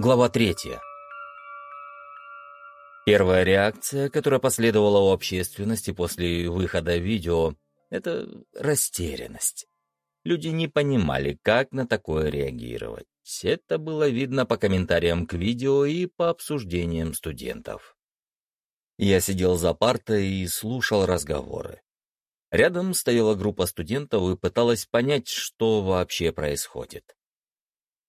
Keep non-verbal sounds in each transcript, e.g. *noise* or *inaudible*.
Глава третья. Первая реакция, которая последовала у общественности после выхода видео, это растерянность. Люди не понимали, как на такое реагировать. Это было видно по комментариям к видео и по обсуждениям студентов. Я сидел за партой и слушал разговоры. Рядом стояла группа студентов и пыталась понять, что вообще происходит.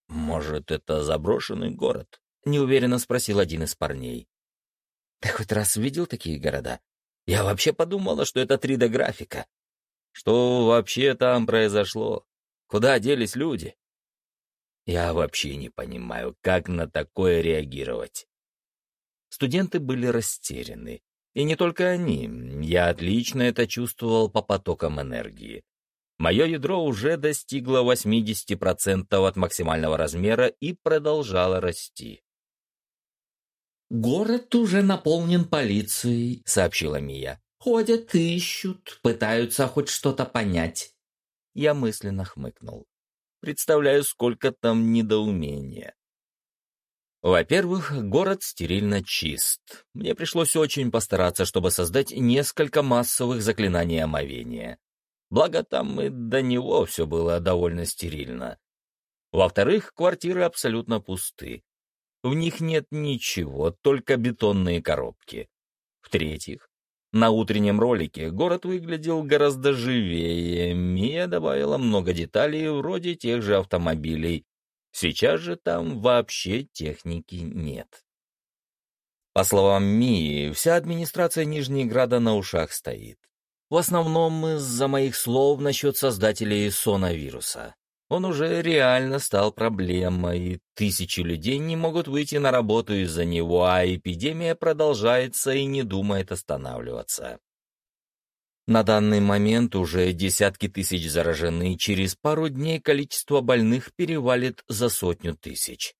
«Может, это заброшенный город?» — неуверенно спросил один из парней. «Ты хоть раз видел такие города? Я вообще подумала, что это 3D-графика. Что вообще там произошло? Куда делись люди?» Я вообще не понимаю, как на такое реагировать. Студенты были растеряны. И не только они. Я отлично это чувствовал по потокам энергии. Мое ядро уже достигло 80% от максимального размера и продолжало расти. «Город уже наполнен полицией», — сообщила Мия. «Ходят, ищут, пытаются хоть что-то понять». Я мысленно хмыкнул. Представляю, сколько там недоумения. Во-первых, город стерильно чист. Мне пришлось очень постараться, чтобы создать несколько массовых заклинаний омовения. Благо там и до него все было довольно стерильно. Во-вторых, квартиры абсолютно пусты. В них нет ничего, только бетонные коробки. В-третьих, на утреннем ролике город выглядел гораздо живее. Мия добавила много деталей, вроде тех же автомобилей. Сейчас же там вообще техники нет. По словам Мии, вся администрация Нижнеграда на ушах стоит. В основном из-за моих слов насчет создателей сонавируса. Он уже реально стал проблемой, тысячи людей не могут выйти на работу из-за него, а эпидемия продолжается и не думает останавливаться. На данный момент уже десятки тысяч заражены, через пару дней количество больных перевалит за сотню тысяч.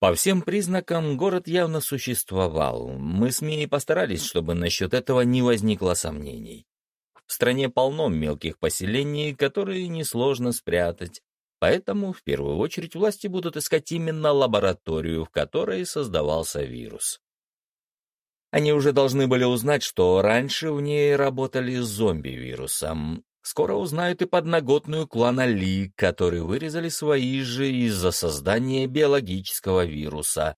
По всем признакам город явно существовал. Мы с Мией постарались, чтобы насчет этого не возникло сомнений. В стране полно мелких поселений, которые несложно спрятать, поэтому в первую очередь власти будут искать именно лабораторию, в которой создавался вирус. Они уже должны были узнать, что раньше в ней работали с зомби-вирусом, Скоро узнают и подноготную клана Ли, которые вырезали свои же из-за создания биологического вируса.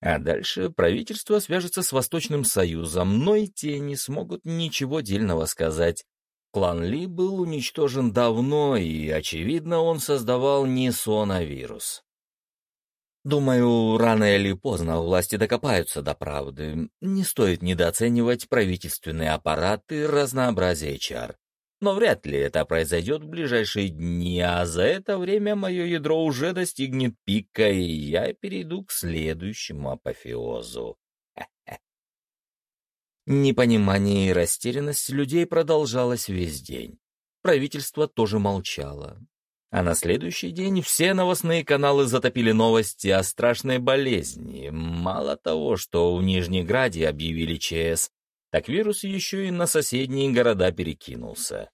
А дальше правительство свяжется с Восточным Союзом, но и те не смогут ничего дельного сказать. Клан Ли был уничтожен давно, и, очевидно, он создавал не сонавирус. Думаю, рано или поздно власти докопаются до правды. Не стоит недооценивать правительственный аппарат и разнообразие чар. Но вряд ли это произойдет в ближайшие дни, а за это время мое ядро уже достигнет пика, и я перейду к следующему апофеозу. Непонимание и растерянность людей продолжалось весь день. Правительство тоже молчало. А на следующий день все новостные каналы затопили новости о страшной болезни. Мало того, что в Нижнеграде объявили ЧС, так вирус еще и на соседние города перекинулся.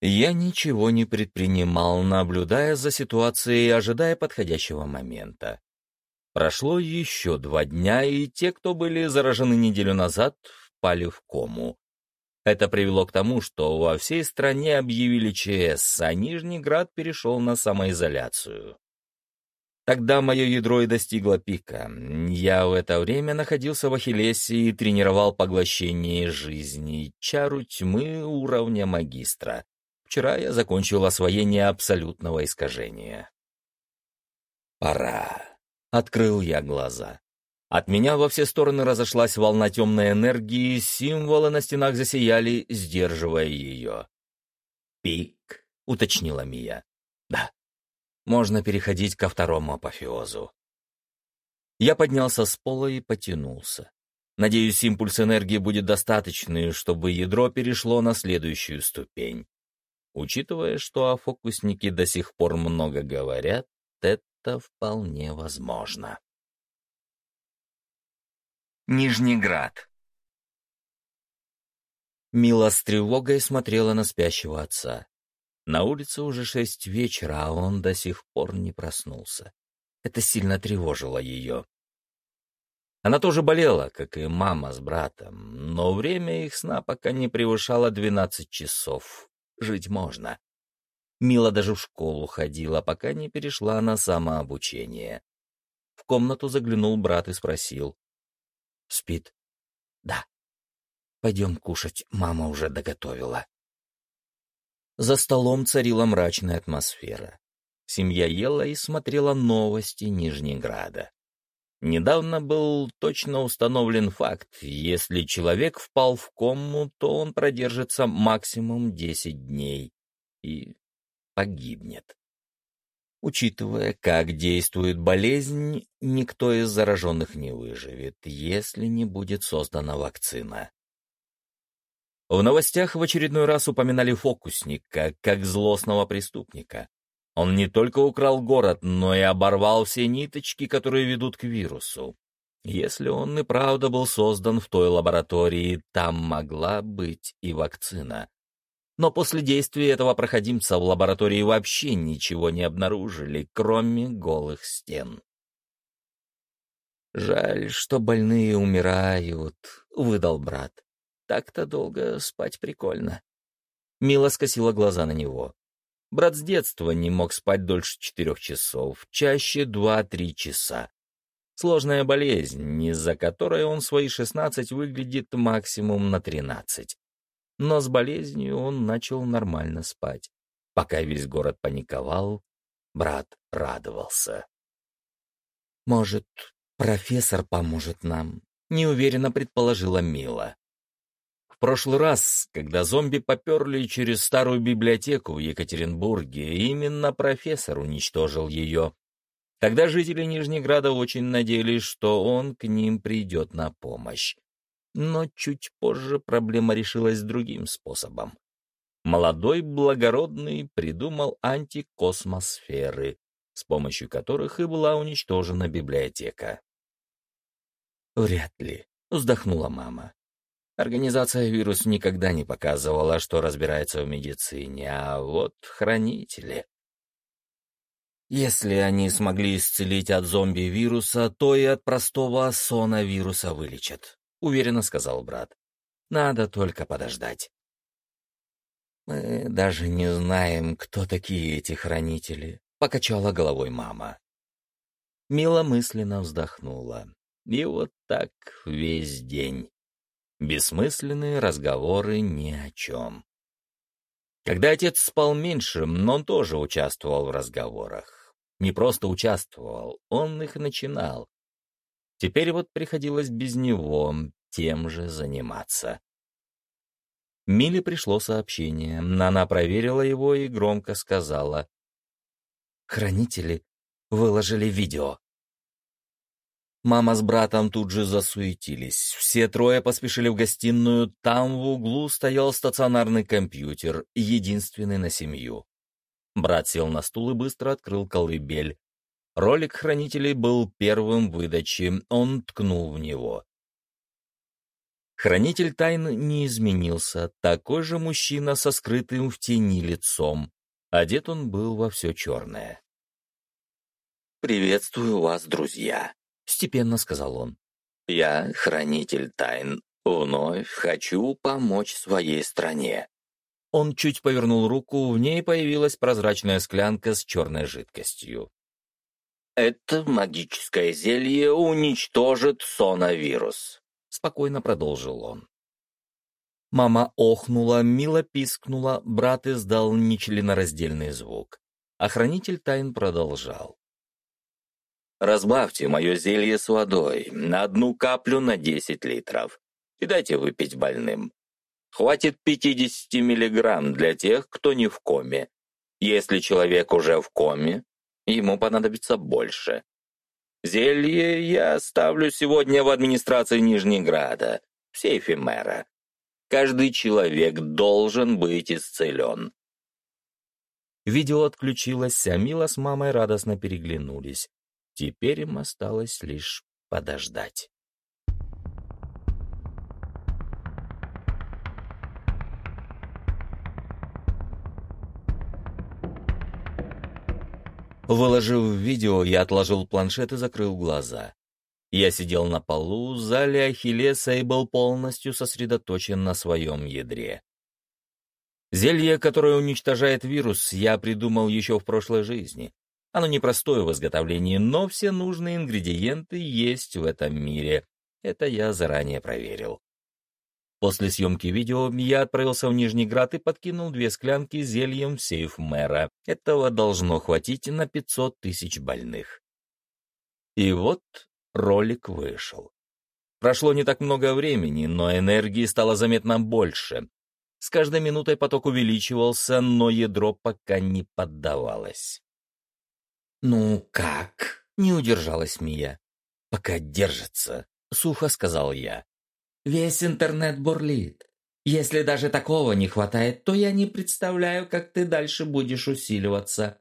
Я ничего не предпринимал, наблюдая за ситуацией и ожидая подходящего момента. Прошло еще два дня, и те, кто были заражены неделю назад, впали в кому. Это привело к тому, что во всей стране объявили ЧС, а Нижний Град перешел на самоизоляцию. Тогда мое ядро и достигло пика. Я в это время находился в Ахиллесе и тренировал поглощение жизни, чару тьмы уровня магистра. Вчера я закончил освоение абсолютного искажения. «Пора», — открыл я глаза. От меня во все стороны разошлась волна темной энергии, символы на стенах засияли, сдерживая ее. «Пик», — уточнила Мия. «Да, можно переходить ко второму апофеозу. Я поднялся с пола и потянулся. Надеюсь, импульс энергии будет достаточный, чтобы ядро перешло на следующую ступень. Учитывая, что о фокуснике до сих пор много говорят, это вполне возможно. Нижнеград Мила с тревогой смотрела на спящего отца. На улице уже шесть вечера, а он до сих пор не проснулся. Это сильно тревожило ее. Она тоже болела, как и мама с братом, но время их сна пока не превышало 12 часов. Жить можно. Мила даже в школу ходила, пока не перешла на самообучение. В комнату заглянул брат и спросил. «Спит?» «Да». «Пойдем кушать, мама уже доготовила». За столом царила мрачная атмосфера. Семья ела и смотрела новости Нижнеграда. Недавно был точно установлен факт, если человек впал в кому, то он продержится максимум 10 дней и погибнет. Учитывая, как действует болезнь, никто из зараженных не выживет, если не будет создана вакцина. В новостях в очередной раз упоминали фокусника как злостного преступника. Он не только украл город, но и оборвал все ниточки, которые ведут к вирусу. Если он и правда был создан в той лаборатории, там могла быть и вакцина. Но после действия этого проходимца в лаборатории вообще ничего не обнаружили, кроме голых стен. «Жаль, что больные умирают», — выдал брат. «Так-то долго спать прикольно». Мила скосила глаза на него. Брат с детства не мог спать дольше четырех часов, чаще два-три часа. Сложная болезнь, из-за которой он свои шестнадцать выглядит максимум на тринадцать. Но с болезнью он начал нормально спать. Пока весь город паниковал, брат радовался. «Может, профессор поможет нам?» — неуверенно предположила Мила прошлый раз, когда зомби поперли через старую библиотеку в Екатеринбурге, именно профессор уничтожил ее. Тогда жители Нижнеграда очень надеялись, что он к ним придет на помощь. Но чуть позже проблема решилась другим способом. Молодой благородный придумал антикосмосферы, с помощью которых и была уничтожена библиотека. «Вряд ли», — вздохнула мама. Организация «Вирус» никогда не показывала, что разбирается в медицине, а вот хранители. Если они смогли исцелить от зомби-вируса, то и от простого сона-вируса вылечат, — уверенно сказал брат. Надо только подождать. Мы даже не знаем, кто такие эти хранители, — покачала головой мама. Мила вздохнула. И вот так весь день. Бессмысленные разговоры ни о чем. Когда отец спал меньше, он тоже участвовал в разговорах. Не просто участвовал, он их начинал. Теперь вот приходилось без него тем же заниматься. Миле пришло сообщение. Она проверила его и громко сказала. «Хранители выложили видео. Мама с братом тут же засуетились. Все трое поспешили в гостиную. Там в углу стоял стационарный компьютер, единственный на семью. Брат сел на стул и быстро открыл колыбель. Ролик хранителей был первым в выдаче, он ткнул в него. Хранитель тайн не изменился, такой же мужчина со скрытым в тени лицом. Одет он был во все черное. «Приветствую вас, друзья!» Степенно сказал он. «Я хранитель тайн. Вновь хочу помочь своей стране». Он чуть повернул руку, в ней появилась прозрачная склянка с черной жидкостью. «Это магическое зелье уничтожит соновирус», — спокойно продолжил он. Мама охнула, мило пискнула, брат издал нечленораздельный звук. Охранитель тайн продолжал. Разбавьте мое зелье с водой на одну каплю на 10 литров и дайте выпить больным. Хватит 50 миллиграмм для тех, кто не в коме. Если человек уже в коме, ему понадобится больше. Зелье я оставлю сегодня в администрации Нижнеграда, в сейфе мэра. Каждый человек должен быть исцелен. Видео отключилось, а Мила с мамой радостно переглянулись. Теперь им осталось лишь подождать. Выложив видео, я отложил планшет и закрыл глаза. Я сидел на полу, в зале Ахиллеса и был полностью сосредоточен на своем ядре. Зелье, которое уничтожает вирус, я придумал еще в прошлой жизни. Оно непростое в изготовлении, но все нужные ингредиенты есть в этом мире. Это я заранее проверил. После съемки видео я отправился в Нижний Град и подкинул две склянки зельем в сейф мэра. Этого должно хватить на 500 тысяч больных. И вот ролик вышел. Прошло не так много времени, но энергии стало заметно больше. С каждой минутой поток увеличивался, но ядро пока не поддавалось. «Ну как?» — не удержалась Мия. «Пока держится», — сухо сказал я. «Весь интернет бурлит. Если даже такого не хватает, то я не представляю, как ты дальше будешь усиливаться».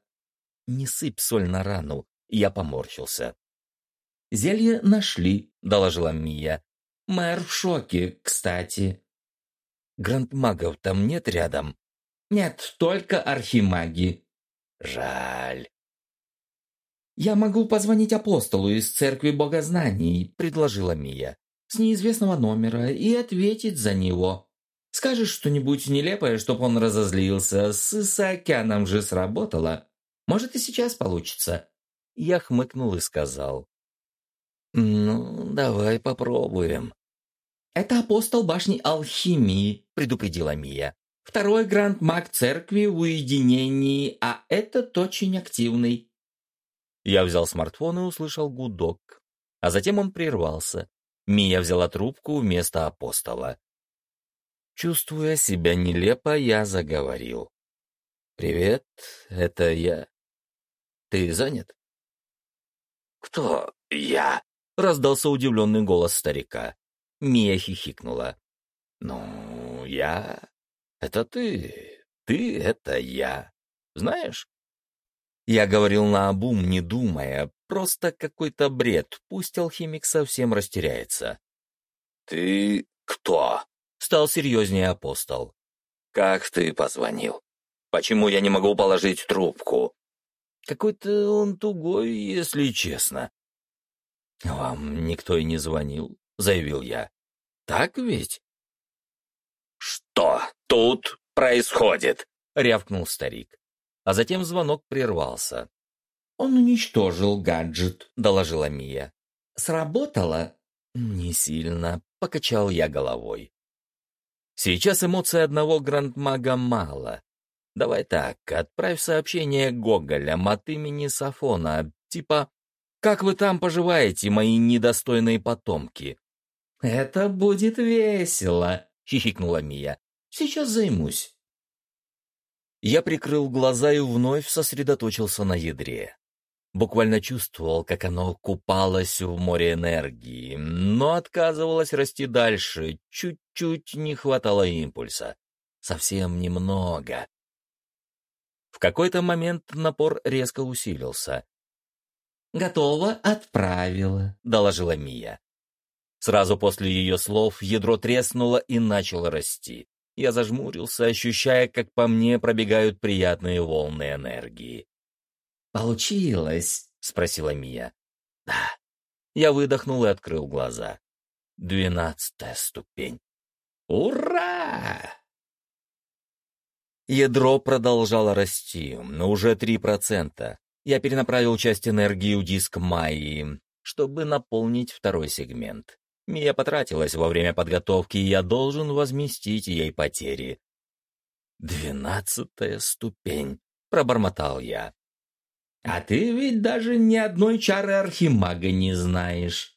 «Не сыпь соль на рану», — я поморщился. «Зелье нашли», — доложила Мия. «Мэр в шоке, кстати. Грандмагов там нет рядом? Нет, только архимаги. Жаль. Я могу позвонить апостолу из церкви богознаний, предложила Мия, с неизвестного номера и ответить за него. Скажешь что-нибудь нелепое, чтоб он разозлился, с Исаакяном же сработало. Может, и сейчас получится. Я хмыкнул и сказал. «Ну, давай попробуем». «Это апостол башни алхимии», — предупредила Мия. «Второй гранд-маг церкви в уединении, а этот очень активный». Я взял смартфон и услышал гудок. А затем он прервался. Мия взяла трубку вместо апостола. Чувствуя себя нелепо, я заговорил. «Привет, это я. Ты занят?» «Кто я?» — раздался удивленный голос старика. Мия хихикнула. «Ну, я... Это ты. Ты — это я. Знаешь?» Я говорил наобум, не думая, просто какой-то бред, пусть алхимик совсем растеряется. «Ты кто?» — стал серьезнее апостол. «Как ты позвонил? Почему я не могу положить трубку?» «Какой-то он тугой, если честно». «Вам никто и не звонил?» заявил я. «Так ведь?» «Что тут происходит?» — рявкнул старик. А затем звонок прервался. «Он уничтожил гаджет», — доложила Мия. «Сработало?» «Не сильно», — покачал я головой. «Сейчас эмоций одного грандмага мало. Давай так, отправь сообщение Гоголям от имени Сафона, типа «Как вы там поживаете, мои недостойные потомки?» «Это будет весело», — хихикнула Мия. «Сейчас займусь». Я прикрыл глаза и вновь сосредоточился на ядре. Буквально чувствовал, как оно купалось в море энергии, но отказывалось расти дальше, чуть-чуть не хватало импульса. Совсем немного. В какой-то момент напор резко усилился. «Готово, отправила», — доложила Мия. Сразу после ее слов ядро треснуло и начало расти. Я зажмурился, ощущая, как по мне пробегают приятные волны энергии. «Получилось?» — спросила Мия. «Да». Я выдохнул и открыл глаза. Двенадцатая ступень. «Ура!» Ядро продолжало расти, но уже три процента. Я перенаправил часть энергии в диск Майи, чтобы наполнить второй сегмент. Мия потратилась во время подготовки, и я должен возместить ей потери. «Двенадцатая ступень», — пробормотал я. «А ты ведь даже ни одной чары архимага не знаешь».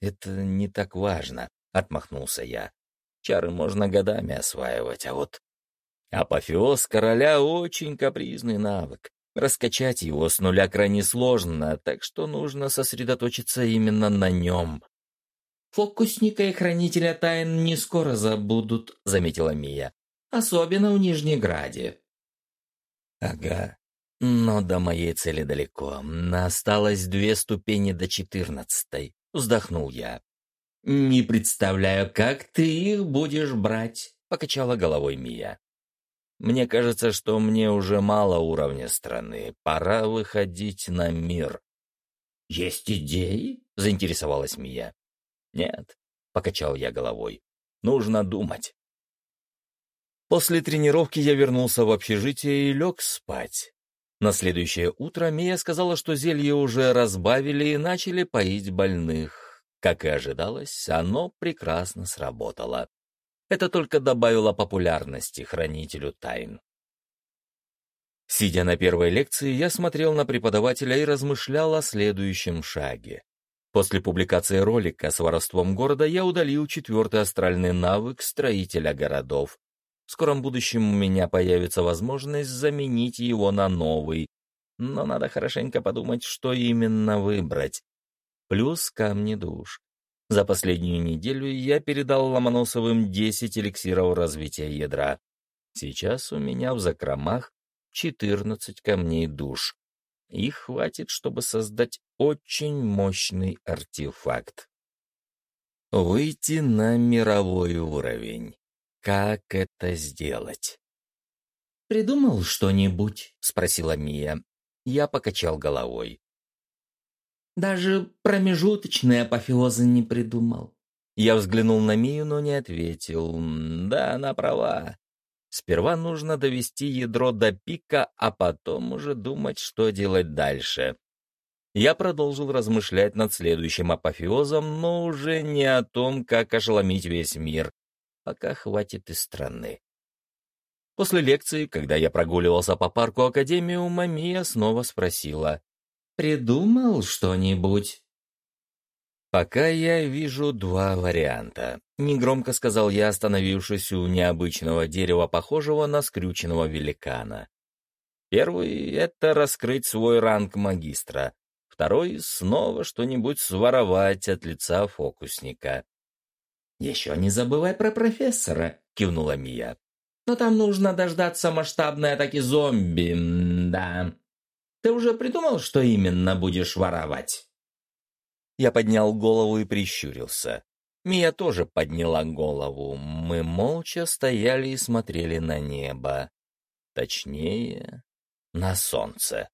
«Это не так важно», — отмахнулся я. «Чары можно годами осваивать, а вот апофеоз короля — очень капризный навык. Раскачать его с нуля крайне сложно, так что нужно сосредоточиться именно на нем. «Фокусника и хранителя тайн не скоро забудут», — заметила Мия. «Особенно в Нижнеграде». «Ага, но до моей цели далеко. Осталось две ступени до четырнадцатой», — вздохнул я. «Не представляю, как ты их будешь брать», — покачала головой Мия. Мне кажется, что мне уже мало уровня страны. Пора выходить на мир. «Есть идеи?» — заинтересовалась Мия. «Нет», — покачал я головой. «Нужно думать». После тренировки я вернулся в общежитие и лег спать. На следующее утро Мия сказала, что зелье уже разбавили и начали поить больных. Как и ожидалось, оно прекрасно сработало. Это только добавило популярности хранителю тайн. Сидя на первой лекции, я смотрел на преподавателя и размышлял о следующем шаге. После публикации ролика с воровством города я удалил четвертый астральный навык строителя городов. В скором будущем у меня появится возможность заменить его на новый, но надо хорошенько подумать, что именно выбрать. Плюс камни душ. За последнюю неделю я передал Ломоносовым 10 эликсиров развития ядра. Сейчас у меня в закромах 14 камней душ. Их хватит, чтобы создать очень мощный артефакт. Выйти на мировой уровень. Как это сделать? «Придумал что-нибудь?» — спросила Мия. Я покачал головой. Даже промежуточные апофеозы не придумал. Я взглянул на Мию, но не ответил. Да, она права. Сперва нужно довести ядро до пика, а потом уже думать, что делать дальше. Я продолжил размышлять над следующим апофеозом, но уже не о том, как ошеломить весь мир. Пока хватит и страны. После лекции, когда я прогуливался по парку Академию, Мамия снова спросила. «Придумал что-нибудь?» «Пока я вижу два варианта», — негромко сказал я, остановившись у необычного дерева, похожего на скрюченного великана. Первый — это раскрыть свой ранг магистра. Второй — снова что-нибудь своровать от лица фокусника. «Еще не забывай про профессора», — кивнула Мия. «Но там нужно дождаться масштабной атаки зомби, да. Ты уже придумал, что именно будешь воровать?» Я поднял голову и прищурился. Мия тоже подняла голову. Мы молча стояли и смотрели на небо. Точнее, на солнце.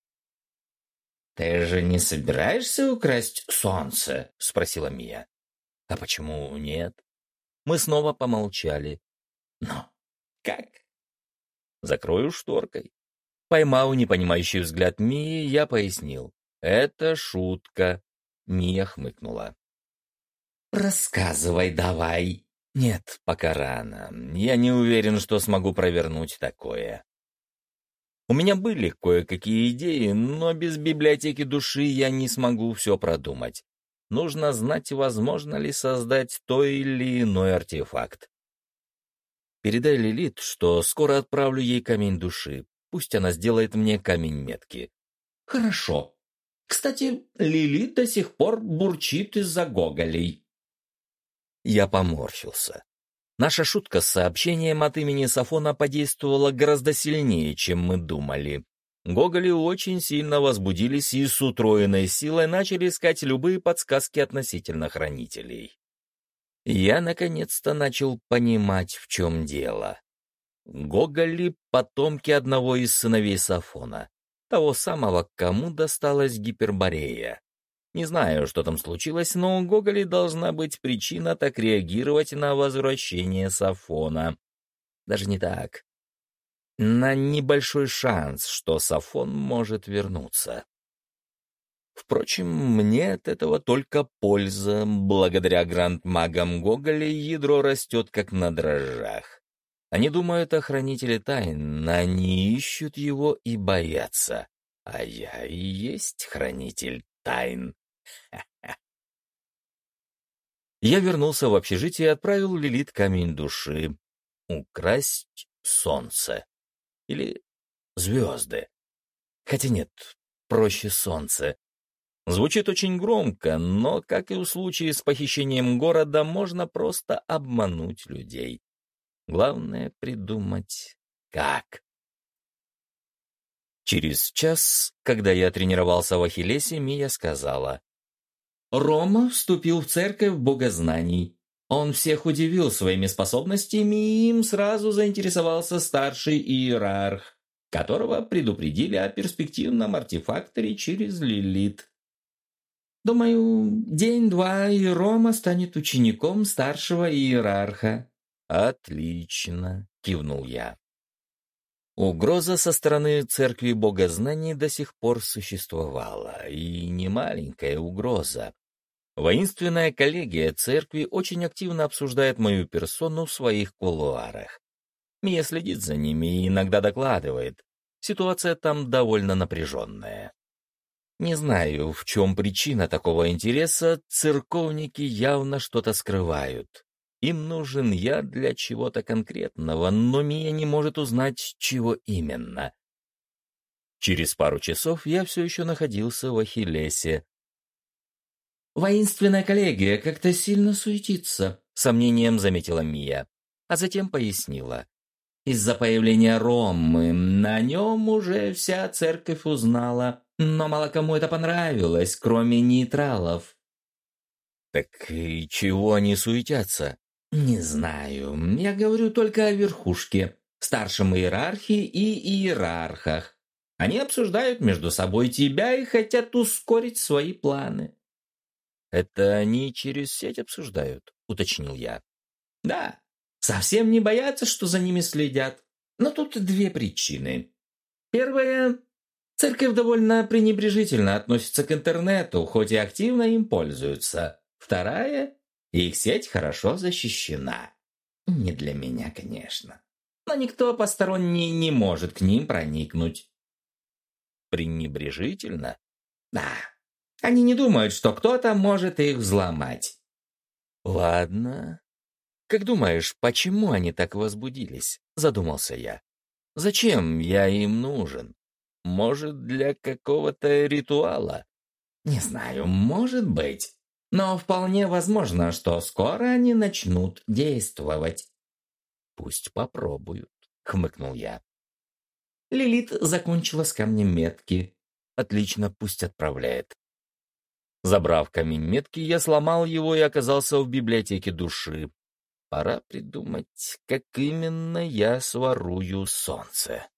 «Ты же не собираешься украсть солнце?» — спросила Мия. «А почему нет?» Мы снова помолчали. «Но как?» «Закрою шторкой». Поймав непонимающий взгляд Мии, я пояснил. «Это шутка. Мия хмыкнула. «Рассказывай давай!» «Нет, пока рано. Я не уверен, что смогу провернуть такое. У меня были кое-какие идеи, но без библиотеки души я не смогу все продумать. Нужно знать, возможно ли создать той или иной артефакт. Передай Лилит, что скоро отправлю ей камень души. Пусть она сделает мне камень метки. Хорошо, кстати, Лили до сих пор бурчит из-за гоголей. Я поморщился. Наша шутка с сообщением от имени Сафона подействовала гораздо сильнее, чем мы думали. Гоголи очень сильно возбудились и с утроенной силой начали искать любые подсказки относительно хранителей. Я наконец-то начал понимать, в чем дело. Гоголи — потомки одного из сыновей Сафона того самого, кому досталась гиперборея. Не знаю, что там случилось, но у Гоголи должна быть причина так реагировать на возвращение Сафона. Даже не так. На небольшой шанс, что Сафон может вернуться. Впрочем, мне от этого только польза. Благодаря гранд-магам Гоголя ядро растет как на дрожжах. Они думают о хранителе тайн, они ищут его и боятся. А я и есть хранитель тайн. *laughs* Я вернулся в общежитие и отправил Лилит камень души. Украсть солнце. Или звезды. Хотя нет, проще солнце. Звучит очень громко, но, как и в случае с похищением города, можно просто обмануть людей. Главное придумать как. Через час, когда я тренировался в Ахиллесе, Мия сказала. «Рома вступил в церковь богознаний. Он всех удивил своими способностями, и им сразу заинтересовался старший иерарх, которого предупредили о перспективном артефакторе через Лилит. Думаю, день-два, и Рома станет учеником старшего иерарха. Отлично, кивнул я. Угроза со стороны церкви богознаний до сих пор существовала, и не маленькая угроза. Воинственная коллегия церкви очень активно обсуждает мою персону в своих кулуарах. Мия следит за ними и иногда докладывает. Ситуация там довольно напряженная. Не знаю, в чем причина такого интереса, церковники явно что-то скрывают. Им нужен я для чего-то конкретного, но Мия не может узнать, чего именно. Через пару часов я все еще находился в Ахиллесе. «Воинственная коллегия как-то сильно суетится», — сомнением заметила Мия, а затем пояснила. Из-за появления Ромы на нем уже вся церковь узнала, но мало кому это понравилось, кроме нейтралов. «Так и чего они суетятся?» «Не знаю. Я говорю только о верхушке, старшем иерархии и иерархах. Они обсуждают между собой тебя и хотят ускорить свои планы». «Это они через сеть обсуждают?» — уточнил я. «Да, Совсем не боятся, что за ними следят. Но тут две причины. Первая – церковь довольно пренебрежительно относится к интернету, хоть и активно им пользуются. Вторая – их сеть хорошо защищена. Не для меня, конечно. Но никто посторонний не может к ним проникнуть. Пренебрежительно? Да. Они не думают, что кто-то может их взломать. Ладно, «Как думаешь, почему они так возбудились?» — задумался я. «Зачем я им нужен? Может, для какого-то ритуала?» «Не знаю, может быть. Но вполне возможно, что скоро они начнут действовать». «Пусть попробуют», — хмыкнул я. Лилит закончила с камнем метки. «Отлично, пусть отправляет». Забрав камень метки, я сломал его и оказался в библиотеке души, Пора придумать, как именно я сворую солнце.